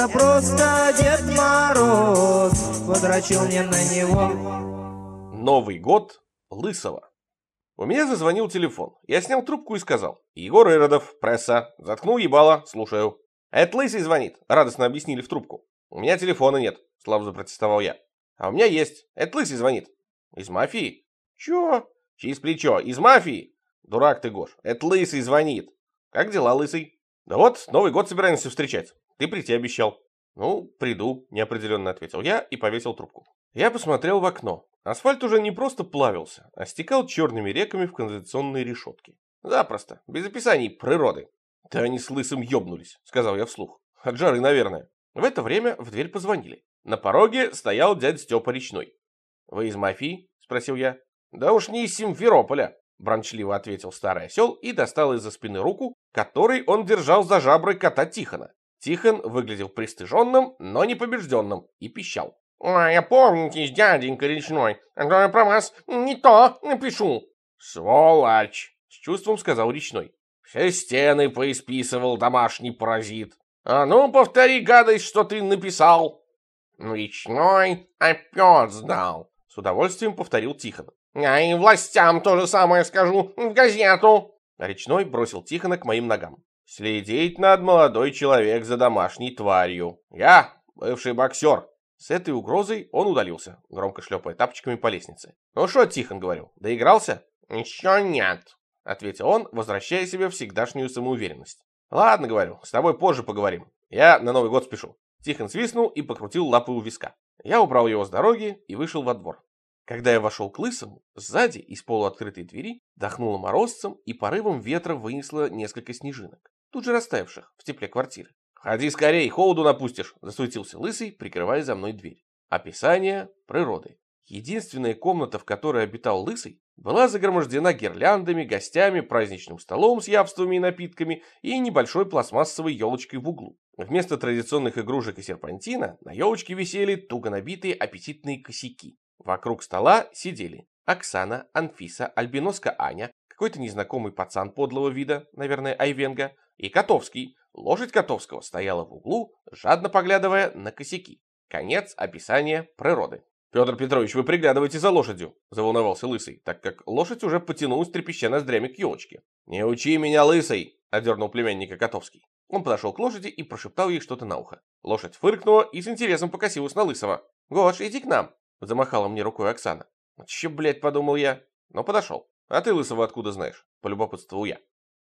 Это просто Дед Мороз подрочил мне на него. Новый год Лысого. У меня зазвонил телефон. Я снял трубку и сказал. Егор Иродов, пресса. Заткнул ебало, слушаю. Это Лысый звонит, радостно объяснили в трубку. У меня телефона нет, слабо запротестовал я. А у меня есть. Это Лысый звонит. Из мафии? Чё? Через плечо. Из мафии? Дурак ты, Гош. Это Лысый звонит. Как дела, Лысый? Да вот, Новый год собираемся встречать. Ты прийти обещал. Ну, приду, неопределенно ответил я и повесил трубку. Я посмотрел в окно. Асфальт уже не просто плавился, а стекал черными реками в канализационные решетки. Запросто, без описаний природы. Да они с лысым ёбнулись, сказал я вслух. От жары, наверное. В это время в дверь позвонили. На пороге стоял дядь Степа Речной. «Вы из мафии?» — спросил я. «Да уж не из Симферополя», — бранчливо ответил старый осел и достал из-за спины руку, которой он держал за жабры кота Тихона. Тихон выглядел пристыженным, но не побежденным, и пищал. «Ой, опомнитесь, дяденька речной, а то я про вас не то напишу». «Сволочь!» — с чувством сказал речной. «Все стены поисписывал домашний паразит. А ну, повтори гадость, что ты написал». «Речной опять сдал», — с удовольствием повторил Тихон. «Я и властям то же самое скажу, в газету». Речной бросил Тихона к моим ногам. «Следить над молодой человек за домашней тварью. Я бывший боксер». С этой угрозой он удалился, громко шлепая тапочками по лестнице. «Ну что, Тихон, — говорил, — доигрался?» «Еще нет», — ответил он, возвращая себе всегдашнюю самоуверенность. «Ладно, — говорю, — с тобой позже поговорим. Я на Новый год спешу». Тихон свистнул и покрутил лапы у виска. Я убрал его с дороги и вышел во двор. Когда я вошел к лысому, сзади из полуоткрытой двери дохнуло морозцем и порывом ветра вынесло несколько снежинок, тут же растаявших в тепле квартиры. «Ходи скорей, холоду напустишь!» — засуетился лысый, прикрывая за мной дверь. Описание природы. Единственная комната, в которой обитал лысый, была загромождена гирляндами, гостями, праздничным столом с явствами и напитками и небольшой пластмассовой елочкой в углу. Вместо традиционных игрушек и серпантина на елочке висели туго набитые аппетитные косяки. Вокруг стола сидели Оксана, Анфиса, альбиноска Аня, какой-то незнакомый пацан подлого вида, наверное, Айвенга, и Котовский. Лошадь Котовского стояла в углу, жадно поглядывая на косяки. Конец описания природы. «Петр Петрович, вы приглядываете за лошадью», — заволновался Лысый, так как лошадь уже потянулась трепеща ноздрями к елочке. «Не учи меня, Лысый!» — одернул племянника Котовский. Он подошел к лошади и прошептал ей что-то на ухо. Лошадь фыркнула и с интересом покосилась на Лысого. «Гош, иди к нам!» — замахала мне рукой Оксана. «Че, блядь», — подумал я, но подошел. «А ты Лысого откуда знаешь?» — полюбопытствовал я.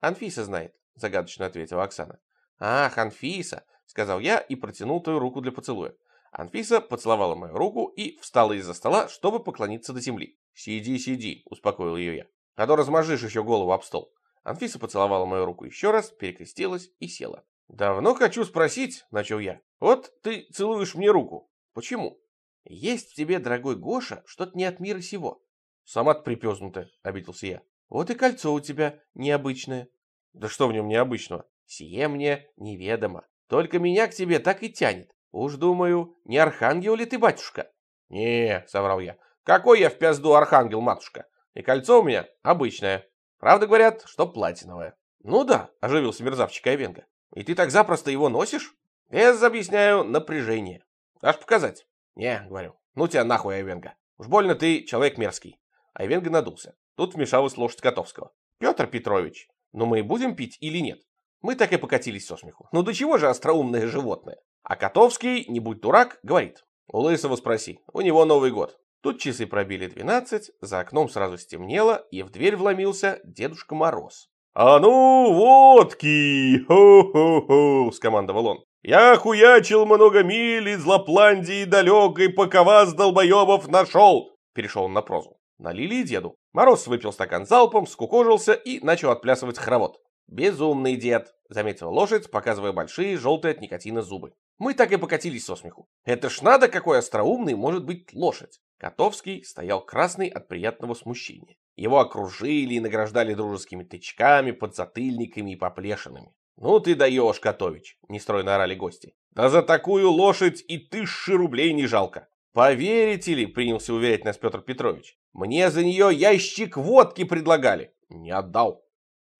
«Анфиса знает», — загадочно ответила Оксана. «Ах, Анфиса!» — сказал я и протянул твою руку для поцелуя. Анфиса поцеловала мою руку и встала из-за стола, чтобы поклониться до земли. «Сиди, сиди», — успокоил ее я. «А то размажешь еще голову об стол». Анфиса поцеловала мою руку еще раз, перекрестилась и села. «Давно хочу спросить», — начал я. «Вот ты целуешь мне руку. Почему?» «Есть в тебе, дорогой Гоша, что-то не от мира сего». «Сама-то припезнутая», — обиделся я. «Вот и кольцо у тебя необычное». «Да что в нем необычного?» «Сие мне неведомо. Только меня к тебе так и тянет. Уж думаю, не архангел ли ты, батюшка?» «Не», — соврал я. «Какой я в пизду архангел, матушка? И кольцо у меня обычное. Правда говорят, что платиновое». «Ну да», — оживился мерзавчик Айвенга. «И ты так запросто его носишь?» «Без, объясняю, напряжение. Аж показать?» «Не», — говорю. «Ну тебя нахуй, Айвенга. Уж больно ты человек мерзкий». Айвенга надулся. Тут вмешалась лошадь Котовского. «Петр Петрович, ну мы будем пить или нет?» Мы так и покатились со смеху. Ну до чего же остроумное животное? А Котовский, не будь дурак, говорит. У Лысого спроси, у него Новый год. Тут часы пробили двенадцать, за окном сразу стемнело, и в дверь вломился Дедушка Мороз. «А ну, водки! Хо-хо-хо!» — скомандовал он. «Я хуячил много миль из Лапландии далекой, пока вас, долбоебов, нашел!» Перешел он на прозу. Налили и деду. Мороз выпил стакан залпом, скукожился и начал отплясывать хоровод. «Безумный дед», — заметила лошадь, показывая большие, желтые от никотина зубы. Мы так и покатились со смеху. Это ж надо, какой остроумный может быть лошадь. Котовский стоял красный от приятного смущения. Его окружили и награждали дружескими тычками, подзатыльниками и поплешинами. «Ну ты даешь, Котович!» — нестройно орали гости. «Да за такую лошадь и тысячи рублей не жалко!» «Поверите ли?» — принялся уверять нас Петр Петрович. «Мне за нее ящик водки предлагали. Не отдал.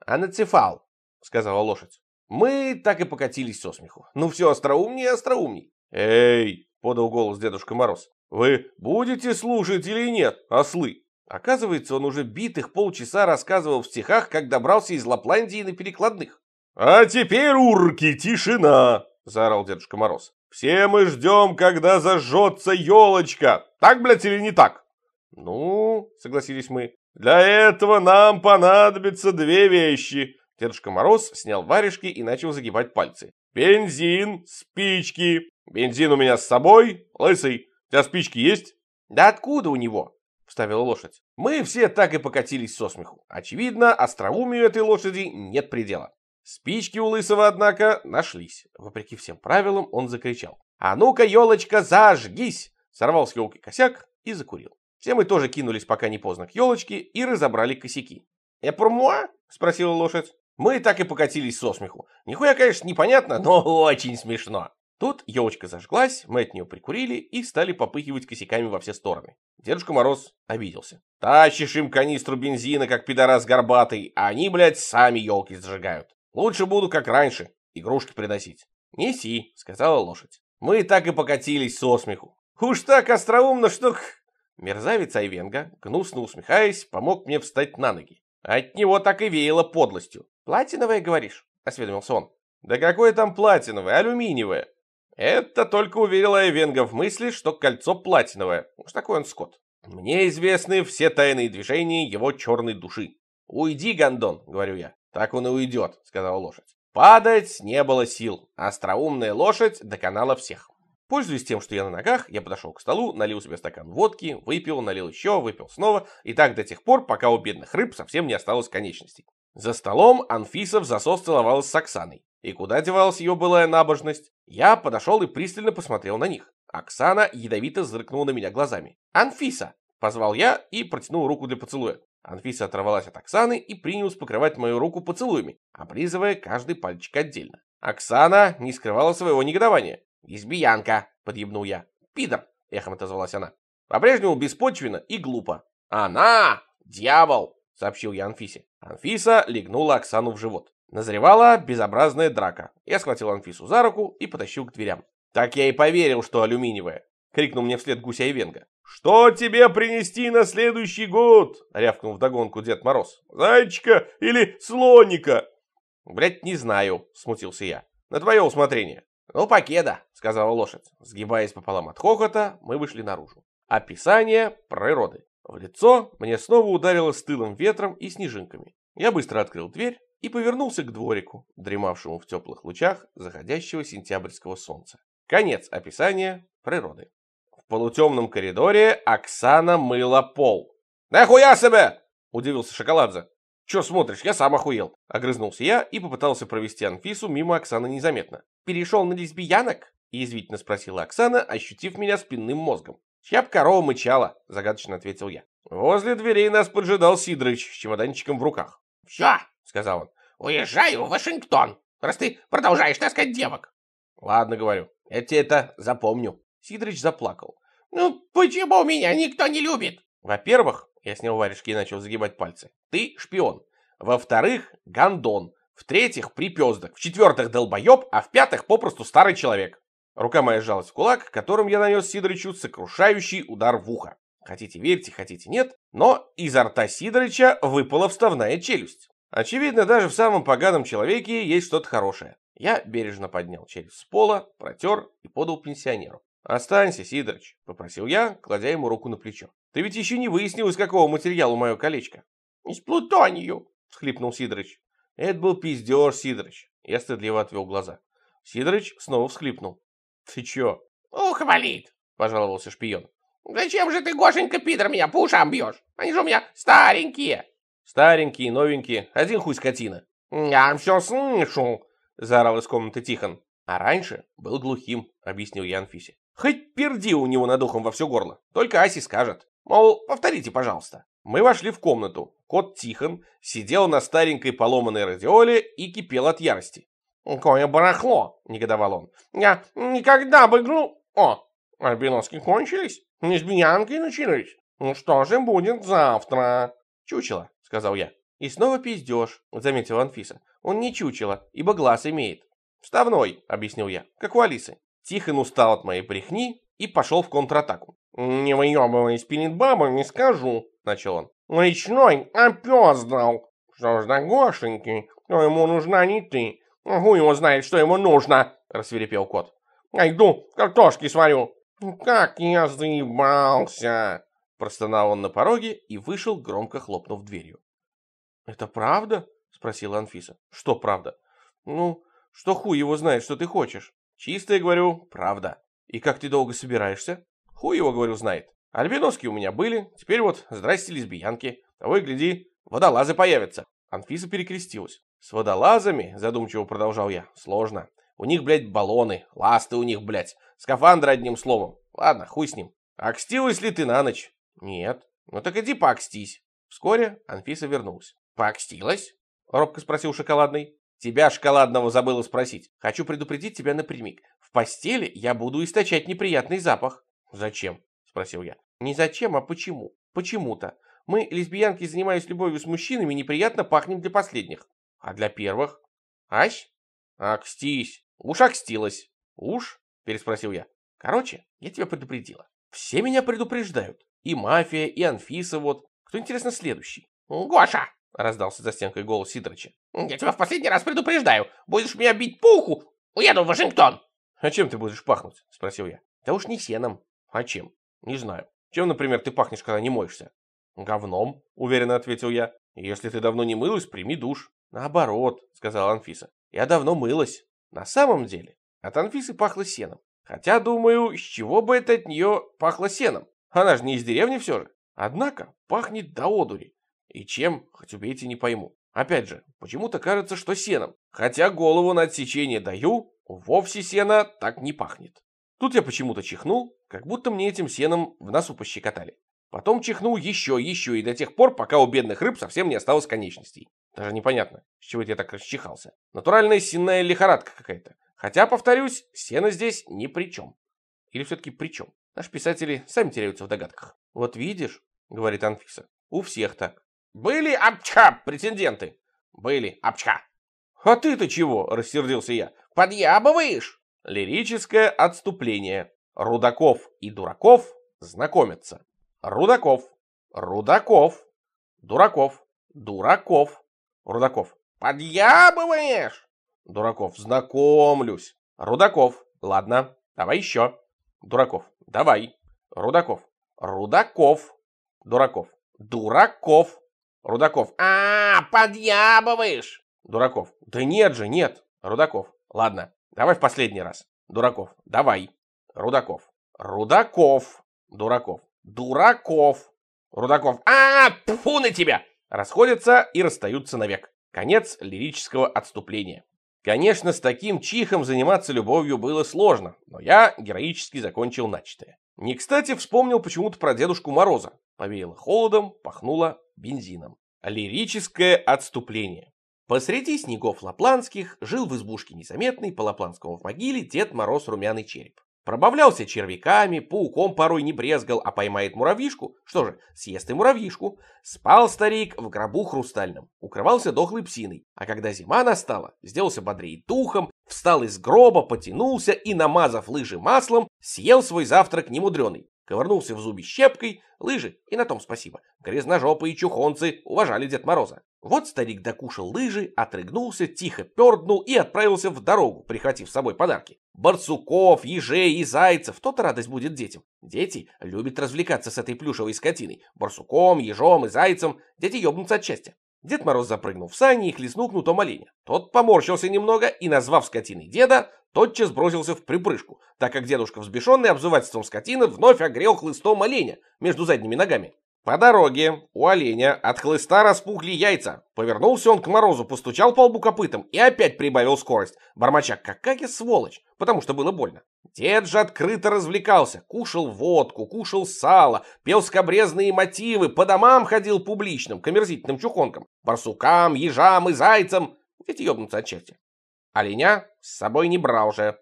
Анацефал, сказала лошадь. Мы так и покатились со смеху. Ну все, остроумней остроумней. Эй, подал голос Дедушка Мороз. Вы будете слушать или нет, ослы? Оказывается, он уже битых полчаса рассказывал в стихах, как добрался из Лапландии на перекладных. «А теперь, урки, тишина!» — заорал Дедушка Мороз. «Все мы ждем, когда зажжется елочка. Так, блядь, или не так?» «Ну, — согласились мы, — для этого нам понадобятся две вещи». Дедушка Мороз снял варежки и начал загибать пальцы. «Бензин, спички. Бензин у меня с собой. Лысый, у тебя спички есть?» «Да откуда у него?» — вставила лошадь. Мы все так и покатились со смеху. Очевидно, остроумию этой лошади нет предела. Спички у Лысого, однако, нашлись. Вопреки всем правилам, он закричал. «А ну-ка, елочка, зажгись!» Сорвал с елки косяк и закурил. Все мы тоже кинулись, пока не поздно, к елочке и разобрали косяки. «Э, пурмуа?» — спросила лошадь. Мы так и покатились со смеху. Нихуя, конечно, непонятно, но очень смешно. Тут елочка зажглась, мы от нее прикурили и стали попыхивать косяками во все стороны. Дедушка Мороз обиделся. Тащишь им канистру бензина, как пидорас горбатый, а они, блядь, сами елки сжигают. Лучше буду, как раньше, игрушки приносить. Неси, сказала лошадь. Мы так и покатились со смеху. Уж так остроумно, что... Мерзавец Айвенга, гнусно усмехаясь, помог мне встать на ноги. От него так и веяло подлостью. «Платиновое, говоришь?» — осведомился он. «Да какое там платиновое, алюминиевое?» Это только уверило Айвенга в мысли, что кольцо платиновое. Уж такой он скот. Мне известны все тайные движения его черной души. «Уйди, гондон», — говорю я. «Так он и уйдет», — сказала лошадь. Падать не было сил. Остроумная лошадь доконала всех. Пользуясь тем, что я на ногах, я подошел к столу, налил себе стакан водки, выпил, налил еще, выпил снова, и так до тех пор, пока у бедных рыб совсем не осталось конечностей. За столом Анфиса в засос целовалась с Оксаной. И куда девалась ее былая набожность? Я подошел и пристально посмотрел на них. Оксана ядовито зыркнула на меня глазами. «Анфиса!» — позвал я и протянул руку для поцелуя. Анфиса оторвалась от Оксаны и принялась покрывать мою руку поцелуями, облизывая каждый пальчик отдельно. Оксана не скрывала своего негодования. «Лесбиянка!» — подъебнул я. «Пидор!» — эхом отозвалась она. По-прежнему беспочвенно и глупо. «Она! Дьявол!» — сообщил я Анфисе. Анфиса легнула Оксану в живот. Назревала безобразная драка. Я схватил Анфису за руку и потащил к дверям. Так я и поверил, что алюминиевая. Крикнул мне вслед гуся и венга. «Что тебе принести на следующий год?» Рявкнул вдогонку Дед Мороз. «Зайчика или слоника?» «Блядь, не знаю», смутился я. «На твое усмотрение». «Ну, покеда», — сказала лошадь. Сгибаясь пополам от хохота, мы вышли наружу. Описание природы. В лицо мне снова ударило стылым ветром и снежинками. Я быстро открыл дверь и повернулся к дворику, дремавшему в теплых лучах заходящего сентябрьского солнца. Конец описания природы. Полутемном коридоре Оксана мыла пол. «Нахуя себе!» — удивился Шоколадзе. «Че смотришь, я сам охуел!» — огрызнулся я и попытался провести Анфису мимо Оксаны незаметно. «Перешел на лесбиянок?» — язвительно спросила Оксана, ощутив меня спинным мозгом. «Чья б корова мычала?» — загадочно ответил я. Возле дверей нас поджидал Сидорыч с чемоданчиком в руках. «Все!» — сказал он. «Уезжаю в Вашингтон, раз ты продолжаешь таскать девок!» «Ладно, говорю, я тебе это запомню». Сидорыч заплакал. «Ну, почему меня никто не любит?» «Во-первых, я снял варежки и начал загибать пальцы. Ты шпион. Во-вторых, гандон. В-третьих, припездок. В-четвертых, долбоеб. А в-пятых, попросту старый человек. Рука моя сжалась в кулак, которым я нанес Сидорычу сокрушающий удар в ухо. Хотите верьте, хотите нет, но изо рта Сидорыча выпала вставная челюсть. Очевидно, даже в самом поганом человеке есть что-то хорошее. Я бережно поднял челюсть с пола, протер и подал пенсионеру. «Останься, Сидорыч», — попросил я, кладя ему руку на плечо. «Ты ведь еще не выяснил, из какого материала мое колечко». «Из плутонию», — всхлипнул Сидорыч. «Это был пиздеж, Сидорыч». Я стыдливо отвел глаза. Сидорыч снова всхлипнул. «Ты чё?» «Ух, валит», — пожаловался шпион. «Зачем же ты, Гошенька, пидор, меня по ушам бьешь? Они же у меня старенькие». «Старенькие, новенькие, один хуй скотина». «Я все слышу», — заорал из комнаты Тихон. «А раньше был глухим», — объяснил я Анфисе. «Хоть перди у него над ухом во все горло, только Аси скажет. Мол, повторите, пожалуйста». Мы вошли в комнату. Кот Тихон сидел на старенькой поломанной радиоле и кипел от ярости. «Какое барахло!» — негодовал он. «Я никогда бы гну... О, альбиноски кончились, лесбиянки начались. Ну что же будет завтра?» «Чучело», — сказал я. И снова пиздеж, заметила Анфиса. Он не чучело, ибо глаз имеет. Вставной, объяснил я, как у Алисы. Тихон устал от моей брехни и пошел в контратаку. «Не выебываясь перед бабой, не скажу», — начал он. «Речной опездал. Что ж да Гошеньки, но ему нужна не ты. Могу его знает, что ему нужно», — рассверепел кот. «Найду, картошки сварю». «Как я заебался!» Простонал он на пороге и вышел, громко хлопнув дверью. «Это правда?» — спросила Анфиса. «Что правда?» «Ну, что хуй его знает, что ты хочешь?» «Чистое, говорю, правда». «И как ты долго собираешься?» «Хуй его, говорю, знает. Альбиноски у меня были, теперь вот здрасте лесбиянки. Того и гляди, водолазы появятся». Анфиса перекрестилась. «С водолазами, задумчиво продолжал я, сложно. У них, блядь, баллоны, ласты у них, блядь, скафандры одним словом. Ладно, хуй с ним. Окстилась ли ты на ночь? Нет. Ну так иди поокстись. Вскоре Анфиса вернулась. Поокстилась? Робко спросил шоколадный. Тебя, шоколадного, забыла спросить. Хочу предупредить тебя напрямик. В постели я буду источать неприятный запах. Зачем? Спросил я. Не зачем, а почему. Почему-то. Мы, лесбиянки, занимаясь любовью с мужчинами, неприятно пахнем для последних. А для первых? Ась? Акстись. Уж акстилась. Уж? Переспросил я. Короче, я тебя предупредила. Все меня предупреждают. И мафия, и Анфиса вот. Кто, интересно, следующий? Гоша! Раздался за стенкой голос Сидорыча. Я тебя в последний раз предупреждаю. Будешь меня бить пуху, уеду в Вашингтон. А чем ты будешь пахнуть? Спросил я. Да уж не сеном. А чем? Не знаю. Чем, например, ты пахнешь, когда не моешься? Говном, уверенно ответил я. Если ты давно не мылась, прими душ. Наоборот, сказала Анфиса. Я давно мылась. На самом деле, от Анфисы пахло сеном. Хотя, думаю, с чего бы это от нее пахло сеном? Она же не из деревни все же. Однако, пахнет до одури. И чем, хоть убейте, не пойму. Опять же, почему-то кажется, что сеном. Хотя голову на отсечение даю, вовсе сено так не пахнет. Тут я почему-то чихнул, как будто мне этим сеном в носу пощекотали. Потом чихнул еще, еще, и до тех пор, пока у бедных рыб совсем не осталось конечностей. Даже непонятно, с чего я так расчихался. Натуральная сенная лихорадка какая-то. Хотя, повторюсь, сено здесь ни при чем. Или все-таки при чем? Наши писатели сами теряются в догадках. Вот видишь, говорит Анфиса, у всех так. Были обча претенденты. Были обча. А ты-то чего, рассердился я. Подъябываешь? Лирическое отступление. Рудаков и Дураков знакомятся. Рудаков, Рудаков, Дураков, Дураков, Рудаков. Подъябываешь? Дураков, знакомлюсь. Рудаков, ладно, давай еще. Дураков, давай. Рудаков, Рудаков. Дураков, Дураков. Рудаков, а, подъябываешь. Дураков, да нет же, нет. Рудаков, ладно, давай в последний раз. Дураков, давай. Рудаков, Рудаков. Дураков, Дураков. Рудаков, а, фу на тебя. Расходятся и расстаются навек. Конец лирического отступления. Конечно, с таким чихом заниматься любовью было сложно, но я героически закончил начатое. Не кстати вспомнил почему-то про Дедушку Мороза. Повеяло холодом, пахнуло бензином. Лирическое отступление. Посреди снегов лапландских жил в избушке незаметный по лапландскому в могиле Дед Мороз румяный череп. Пробавлялся червяками, пауком порой не брезгал, а поймает муравьишку, что же, съест и муравьишку. Спал старик в гробу хрустальном, укрывался дохлой псиной, а когда зима настала, сделался бодрее духом, встал из гроба, потянулся и, намазав лыжи маслом, съел свой завтрак немудреный. Ковырнулся в зубе щепкой, лыжи, и на том спасибо. Грязножопые чухонцы уважали Дед Мороза. Вот старик докушал лыжи, отрыгнулся, тихо перднул и отправился в дорогу, прихватив с собой подарки. Барсуков, ежей и зайцев, то-то радость будет детям. Дети любят развлекаться с этой плюшевой скотиной. Барсуком, ежом и зайцем. Дети ёбнутся от счастья. Дед Мороз запрыгнул в сани и хлестнул кнутом оленя. Тот поморщился немного и, назвав скотиной деда, тотчас бросился в припрыжку, так как дедушка, взбешенный обзывательством скотины, вновь огрел хлыстом оленя между задними ногами. По дороге у оленя от хлыста распухли яйца. Повернулся он к морозу, постучал по лбу копытом и опять прибавил скорость. Бормоча, какая сволочь, потому что было больно. Дед же открыто развлекался, кушал водку, кушал сало, пел скобрезные мотивы, по домам ходил публичным, к омерзительным чухонкам, барсукам, ежам и зайцам. Дети ебнутся от счастья. Оленя с собой не брал же.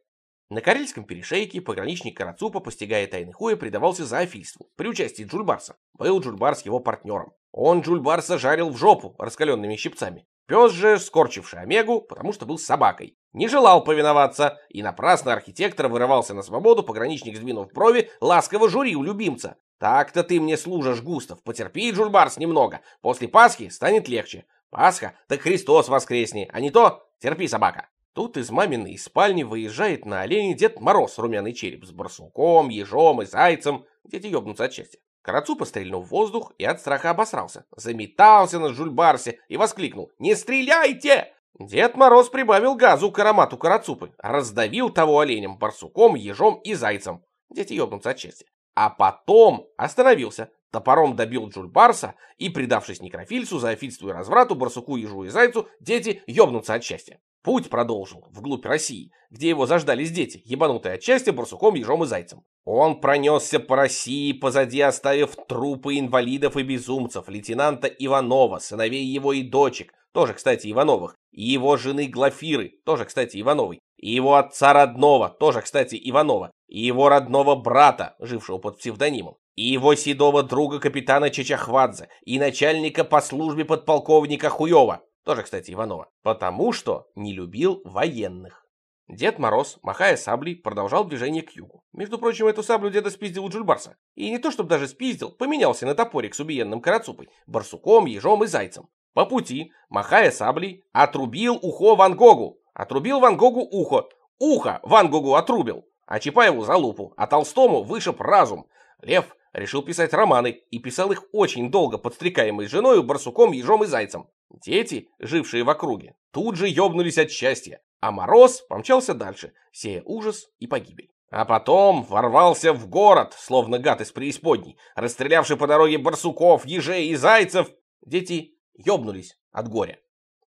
На Карельском перешейке пограничник Карацупа, постигая тайны хуя, предавался зоофильству при участии Джульбарса. Был Джульбарс его партнером. Он Джульбарса жарил в жопу раскаленными щипцами. Пес же, скорчивший Омегу, потому что был собакой, не желал повиноваться, и напрасно архитектор вырывался на свободу, пограничник, сдвинув брови, ласково журил любимца. «Так-то ты мне служишь, Густав, потерпи, Джульбарс, немного, после Пасхи станет легче. Пасха, так Христос воскресни, а не то терпи, собака». Тут из маминой спальни выезжает на олене Дед Мороз, румяный череп, с барсуком, ежом и зайцем. Дети ёбнутся от счастья. Карацу пострельнул в воздух и от страха обосрался. Заметался на Жульбарсе и воскликнул «Не стреляйте!» Дед Мороз прибавил газу к аромату карацупы, раздавил того оленем, барсуком, ежом и зайцем. Дети ёбнутся от счастья. А потом остановился, топором добил Джульбарса и, предавшись некрофильсу, зоофильству и разврату, барсуку, ежу и зайцу, дети ёбнутся от счастья. Путь продолжил вглубь России, где его заждались дети, ебанутые от счастья барсуком, ежом и зайцем. Он пронесся по России, позади оставив трупы инвалидов и безумцев, лейтенанта Иванова, сыновей его и дочек, тоже, кстати, Ивановых, и его жены Глафиры, тоже, кстати, Ивановой, и его отца родного, тоже, кстати, Иванова, и его родного брата, жившего под псевдонимом, и его седого друга капитана Чечахвадзе, и начальника по службе подполковника Хуева, тоже, кстати, Иванова, потому что не любил военных. Дед Мороз, махая саблей, продолжал движение к югу. Между прочим, эту саблю деда спиздил у Джульбарса. И не то, чтобы даже спиздил, поменялся на топорик с убиенным карацупой, барсуком, ежом и зайцем. По пути, махая саблей, отрубил ухо Ван Гогу. Отрубил Ван Гогу ухо. Ухо Ван Гогу отрубил. А Чапаеву за лупу, а Толстому вышиб разум. Лев решил писать романы и писал их очень долго, подстрекаемый женой, барсуком, ежом и зайцем. Дети, жившие в округе, тут же ёбнулись от счастья, а Мороз помчался дальше, сея ужас и погибель. А потом ворвался в город, словно гад из преисподней, расстрелявший по дороге барсуков, ежей и зайцев. Дети ёбнулись от горя,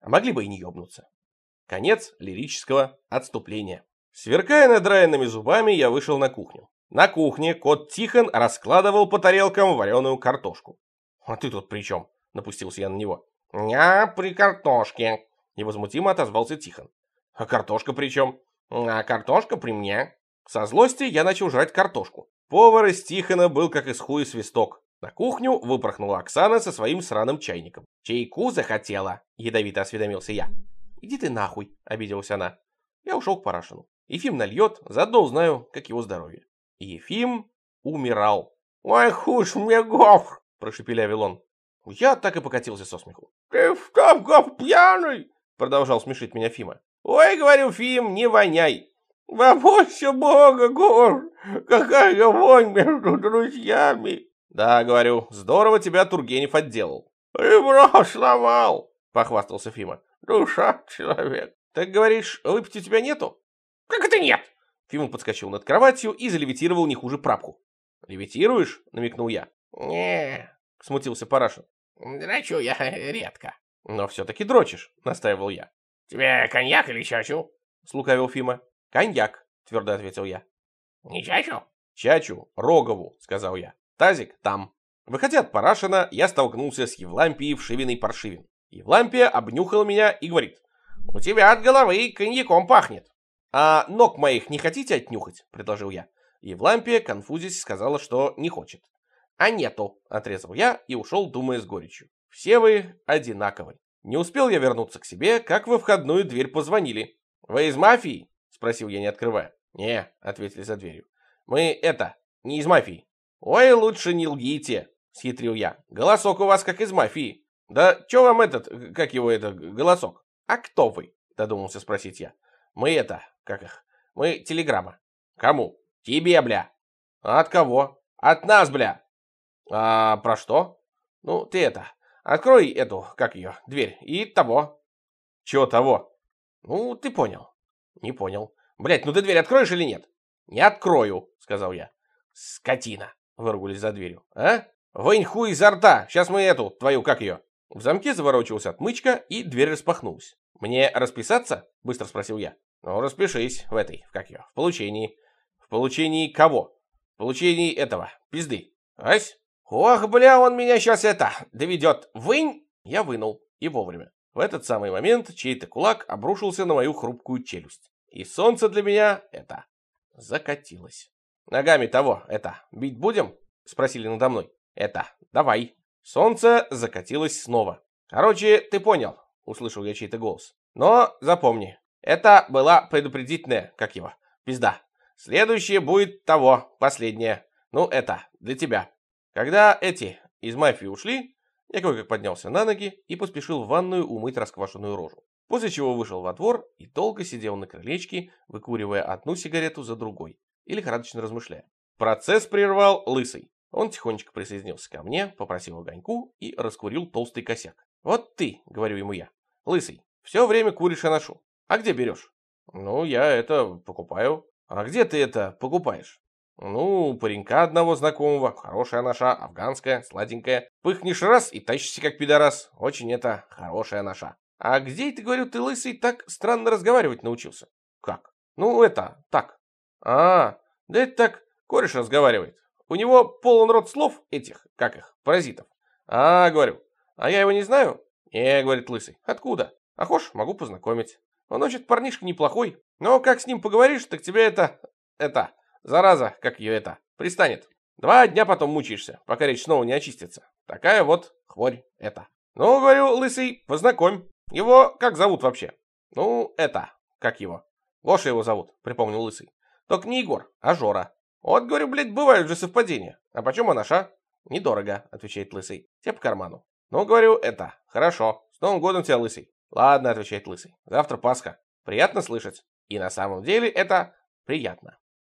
а могли бы и не ёбнуться. Конец лирического отступления. Сверкая надраенными зубами, я вышел на кухню. На кухне кот Тихон раскладывал по тарелкам вареную картошку. «А ты тут при чем?» — напустился я на него. «Я при картошке», — невозмутимо отозвался Тихон. «А картошка при чем?» «А картошка при мне». Со злости я начал жрать картошку. Повар из Тихона был как из хуя свисток. На кухню выпорхнула Оксана со своим сраным чайником. «Чайку захотела?» — ядовито осведомился я. «Иди ты нахуй!» — обиделась она. Я ушел к Парашину. Ефим нальет, заодно узнаю, как его здоровье. Ефим умирал. «Ой, хуш мне гов!» — прошепелявил он. Я так и покатился со смеху. «Ты что, гов, пьяный?» — продолжал смешить меня Фима. «Ой, — говорю, Фим, не воняй!» «Побойся Бога, Гор! Какая вонь между друзьями!» «Да, — говорю, — здорово тебя Тургенев отделал». «Ребро сломал!» — похвастался Фима. «Душа человек!» «Так, говоришь, выпить у тебя нету?» «Как это нет?» Фима подскочил над кроватью и залевитировал не хуже прапку. «Левитируешь?» — намекнул я. не смутился Парашин. «Дрочу я редко». «Но все-таки дрочишь», — настаивал я. «Тебе коньяк или чачу?» — слукавил Фима. «Коньяк», — твердо ответил я. «Не чачу?» «Чачу, Рогову», — сказал я. «Тазик там». Выходя от Парашина, я столкнулся с Евлампией Вшивиной-Паршивин. Евлампия обнюхала меня и говорит. «У тебя от головы коньяком пахнет». «А ног моих не хотите отнюхать?» — предложил я. Евлампия, конфузясь, сказала, что не хочет. «А нету», — отрезал я и ушел, думая с горечью. «Все вы одинаковы». Не успел я вернуться к себе, как во входную дверь позвонили. «Вы из мафии?» — спросил я, не открывая. «Не», — ответили за дверью. «Мы это, не из мафии». «Ой, лучше не лгите», — схитрил я. «Голосок у вас как из мафии». «Да чё вам этот, как его это, голосок?» «А кто вы?» — додумался спросить я. «Мы это, как их, мы телеграмма». «Кому?» «Тебе, бля». «А от кого?» «От нас, бля». «А про что?» «Ну, ты это, открой эту, как ее, дверь, и того». «Чего того?» «Ну, ты понял». «Не понял». «Блядь, ну ты дверь откроешь или нет?» «Не открою», — сказал я. «Скотина», — выругались за дверью. «А? Вынь изо рта, сейчас мы эту, твою, как ее?» В замке заворочился отмычка, и дверь распахнулась. «Мне расписаться?» — быстро спросил я. «Ну, распишись в этой, как ее, в получении». «В получении кого?» «В получении этого, пизды». «Ась?» «Ох, бля, он меня сейчас это, доведет. Вынь!» Я вынул, и вовремя. В этот самый момент чей-то кулак обрушился на мою хрупкую челюсть. И солнце для меня — это закатилась. Ногами того, это, бить будем? Спросили надо мной. Это, давай. Солнце закатилось снова. Короче, ты понял, услышал я чей-то голос. Но запомни, это была предупредительная, как его, пизда. Следующее будет того, последнее. Ну, это, для тебя. Когда эти из мафии ушли, я кое-как поднялся на ноги и поспешил в ванную умыть расквашенную рожу. После чего вышел во двор и долго сидел на крылечке, выкуривая одну сигарету за другой и лихорадочно размышляя. Процесс прервал лысый. Он тихонечко присоединился ко мне, попросил огоньку и раскурил толстый косяк. «Вот ты», — говорю ему я, — «лысый, все время куришь и ношу. А где берешь?» «Ну, я это покупаю». «А где ты это покупаешь?» «Ну, паренька одного знакомого, хорошая наша, афганская, сладенькая. Пыхнешь раз и тащишься как пидорас. Очень это хорошая наша». «А где, ты, говорю, ты лысый так странно разговаривать научился?» «Как?» «Ну, это, так». «А, да это так, кореш разговаривает. У него полон рот слов этих, как их, паразитов. А, говорю, а я его не знаю? Не, говорит лысый. Откуда? А хошь, могу познакомить. Он, значит, парнишка неплохой, но как с ним поговоришь, так тебе это, это, зараза, как ее это, пристанет. Два дня потом мучаешься, пока речь снова не очистится. Такая вот хворь это. Ну, говорю, лысый, познакомь. Его как зовут вообще? Ну, это, как его? Гоша его зовут, припомнил лысый. Только не Егор, а Жора. Вот, говорю, блядь, бывают же совпадения. А почем анаша? Недорого, отвечает лысый. Тебе по карману. Ну, говорю, это, хорошо. С Новым годом тебя, лысый. Ладно, отвечает лысый. Завтра Пасха. Приятно слышать. И на самом деле это приятно.